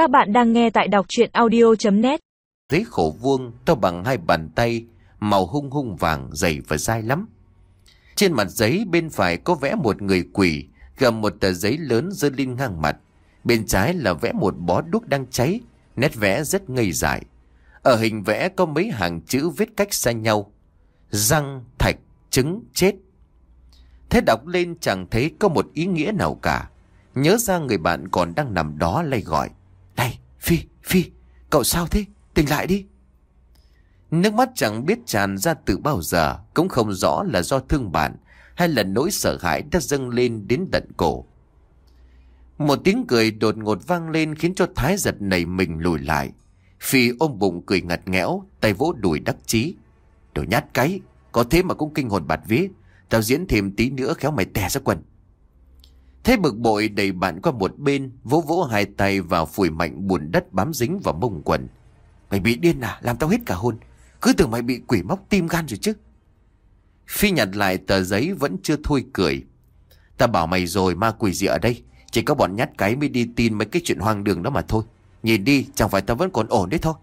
Các bạn đang nghe tại đọc chuyện audio.net Giấy khổ vuông to bằng hai bàn tay, màu hung hung vàng, dày và dai lắm. Trên mặt giấy bên phải có vẽ một người quỷ, gầm một tờ giấy lớn dơ lên ngang mặt. Bên trái là vẽ một bó đuốc đang cháy, nét vẽ rất ngây dại. Ở hình vẽ có mấy hàng chữ viết cách xa nhau. Răng, thạch, trứng, chết. Thế đọc lên chẳng thấy có một ý nghĩa nào cả. Nhớ ra người bạn còn đang nằm đó lay gọi. Này, Phi, Phi, cậu sao thế? Tỉnh lại đi. Nước mắt chẳng biết tràn ra từ bao giờ, cũng không rõ là do thương bạn hay là nỗi sợ hãi đã dâng lên đến tận cổ. Một tiếng cười đột ngột vang lên khiến cho Thái giật nảy mình lùi lại. Phi ôm bụng cười ngặt nghẽo, tay vỗ đùi đắc chí. Đồ nhát cái, có thế mà cũng kinh hồn bạt vía. Tao diễn thêm tí nữa khéo mày tè ra quần. Thế bực bội đẩy bạn qua một bên, vỗ vỗ hai tay vào phủi mạnh bùn đất bám dính vào mông quần. Mày bị điên à, làm tao hết cả hồn. Cứ tưởng mày bị quỷ móc tim gan rồi chứ. Phi nhặt lại tờ giấy vẫn chưa thôi cười. Ta bảo mày rồi ma quỷ gì ở đây. Chỉ có bọn nhát cái mới đi tin mấy cái chuyện hoang đường đó mà thôi. Nhìn đi chẳng phải ta vẫn còn ổn đấy thôi.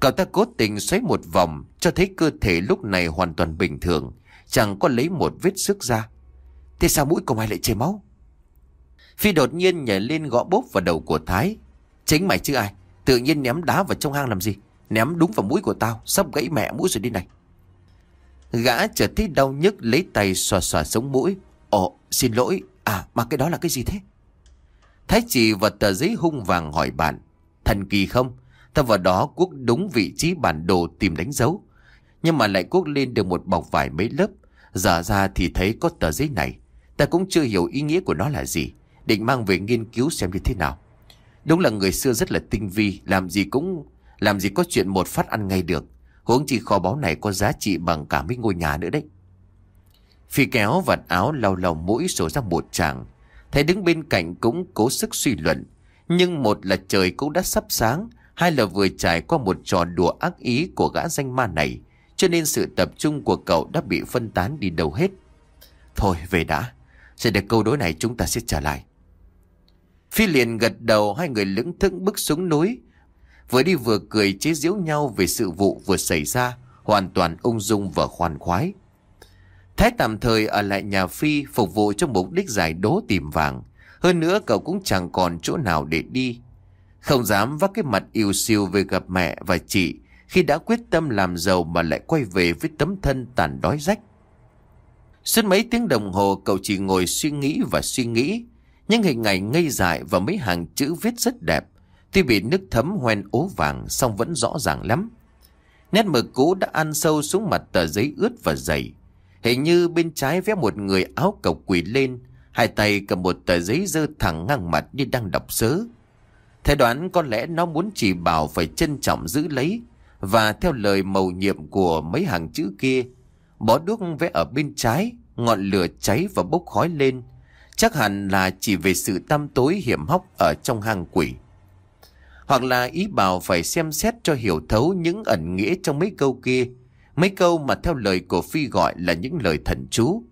Cậu ta cố tình xoáy một vòng cho thấy cơ thể lúc này hoàn toàn bình thường. Chẳng có lấy một vết sức ra. Thế sao mũi của mày lại chảy máu? Phi đột nhiên nhảy lên gõ bốp vào đầu của Thái. Chính mày chứ ai? Tự nhiên ném đá vào trong hang làm gì? Ném đúng vào mũi của tao, sắp gãy mẹ mũi rồi đi này. Gã chợt thấy đau nhức lấy tay xòa xòa sống mũi. Ồ, xin lỗi. À, mà cái đó là cái gì thế? Thái chỉ vật tờ giấy hung vàng hỏi bạn. Thần kỳ không? Ta vào đó cuốc đúng vị trí bản đồ tìm đánh dấu. Nhưng mà lại cuốc lên được một bọc vải mấy lớp. Giờ ra thì thấy có tờ giấy này. Ta cũng chưa hiểu ý nghĩa của nó là gì. Định mang về nghiên cứu xem như thế nào. Đúng là người xưa rất là tinh vi. Làm gì cũng... Làm gì có chuyện một phát ăn ngay được. Huống chi kho báu này có giá trị bằng cả mấy ngôi nhà nữa đấy. Phi kéo vạt áo lau lau mũi sổ ra một tràng. Thầy đứng bên cạnh cũng cố sức suy luận. Nhưng một là trời cũng đã sắp sáng. Hai là vừa trải qua một trò đùa ác ý của gã danh ma này. Cho nên sự tập trung của cậu đã bị phân tán đi đâu hết. Thôi, về đã. Sẽ được câu đối này chúng ta sẽ trở lại. Phi liền gật đầu, hai người lững thững bước xuống núi. Vừa đi vừa cười chế giễu nhau về sự vụ vừa xảy ra. Hoàn toàn ung dung và khoan khoái. Thái tạm thời ở lại nhà Phi phục vụ cho mục đích giải đố tìm vàng. Hơn nữa, cậu cũng chẳng còn chỗ nào để đi. Không dám vác cái mặt yêu siêu về gặp mẹ và chị khi đã quyết tâm làm giàu mà lại quay về với tấm thân tàn đói rách. Suốt mấy tiếng đồng hồ cậu chỉ ngồi suy nghĩ và suy nghĩ. Những hình ảnh ngây dại và mấy hàng chữ viết rất đẹp. Tuy bị nước thấm hoen ố vàng song vẫn rõ ràng lắm. Nét mực cũ đã ăn sâu xuống mặt tờ giấy ướt và dày. Hình như bên trái vẽ một người áo cộc quỳ lên, hai tay cầm một tờ giấy dơ thẳng ngang mặt như đang đọc sớ. Thế đoán có lẽ nó muốn chỉ bảo phải trân trọng giữ lấy, và theo lời mầu nhiệm của mấy hàng chữ kia, bó đuốc vẽ ở bên trái, ngọn lửa cháy và bốc khói lên. Chắc hẳn là chỉ về sự tăm tối hiểm hóc ở trong hang quỷ. Hoặc là ý bảo phải xem xét cho hiểu thấu những ẩn nghĩa trong mấy câu kia, Mấy câu mà theo lời của Phi gọi là những lời thần chú.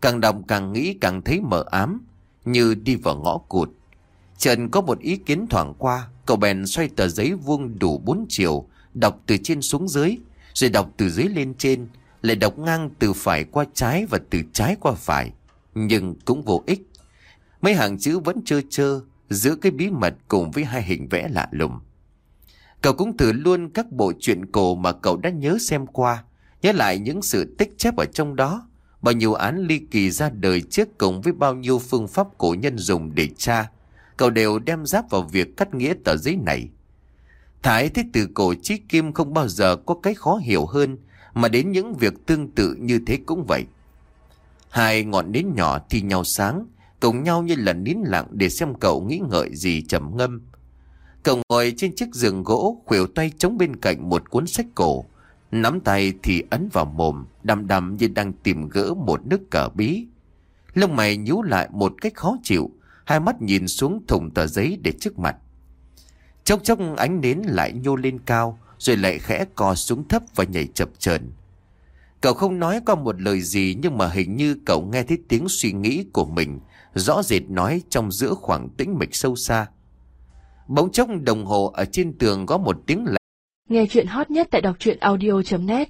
Càng đọc càng nghĩ càng thấy mờ ám, như đi vào ngõ cụt. Trần có một ý kiến thoảng qua, cậu bèn xoay tờ giấy vuông đủ bốn chiều, đọc từ trên xuống dưới, rồi đọc từ dưới lên trên, lại đọc ngang từ phải qua trái và từ trái qua phải. Nhưng cũng vô ích. Mấy hàng chữ vẫn trơ trơ, giữa cái bí mật cùng với hai hình vẽ lạ lùng. Cậu cũng thử luôn các bộ truyện cổ mà cậu đã nhớ xem qua, nhớ lại những sự tích chép ở trong đó, bao nhiêu án ly kỳ ra đời trước cùng với bao nhiêu phương pháp cổ nhân dùng để tra. Cậu đều đem giáp vào việc cắt nghĩa tờ giấy này. Thái thích từ cổ chí kim không bao giờ có cái khó hiểu hơn, mà đến những việc tương tự như thế cũng vậy. Hai ngọn nến nhỏ thì nhau sáng, cùng nhau như là nín lặng để xem cậu nghĩ ngợi gì trầm ngâm. Cậu ngồi trên chiếc giường gỗ, khuỷu tay chống bên cạnh một cuốn sách cổ. Nắm tay thì ấn vào mồm, đầm đầm như đang tìm gỡ một nước cờ bí. Lông mày nhíu lại một cách khó chịu, hai mắt nhìn xuống thùng tờ giấy để trước mặt. Chốc chốc ánh nến lại nhô lên cao, rồi lại khẽ co xuống thấp và nhảy chập chờn. Cậu không nói qua một lời gì, nhưng mà hình như cậu nghe thấy tiếng suy nghĩ của mình, rõ rệt nói trong giữa khoảng tĩnh mịch sâu xa. Bỗng chốc đồng hồ ở trên tường có một tiếng lạnh. Nghe chuyện hot nhất tại đọc truyện audio.net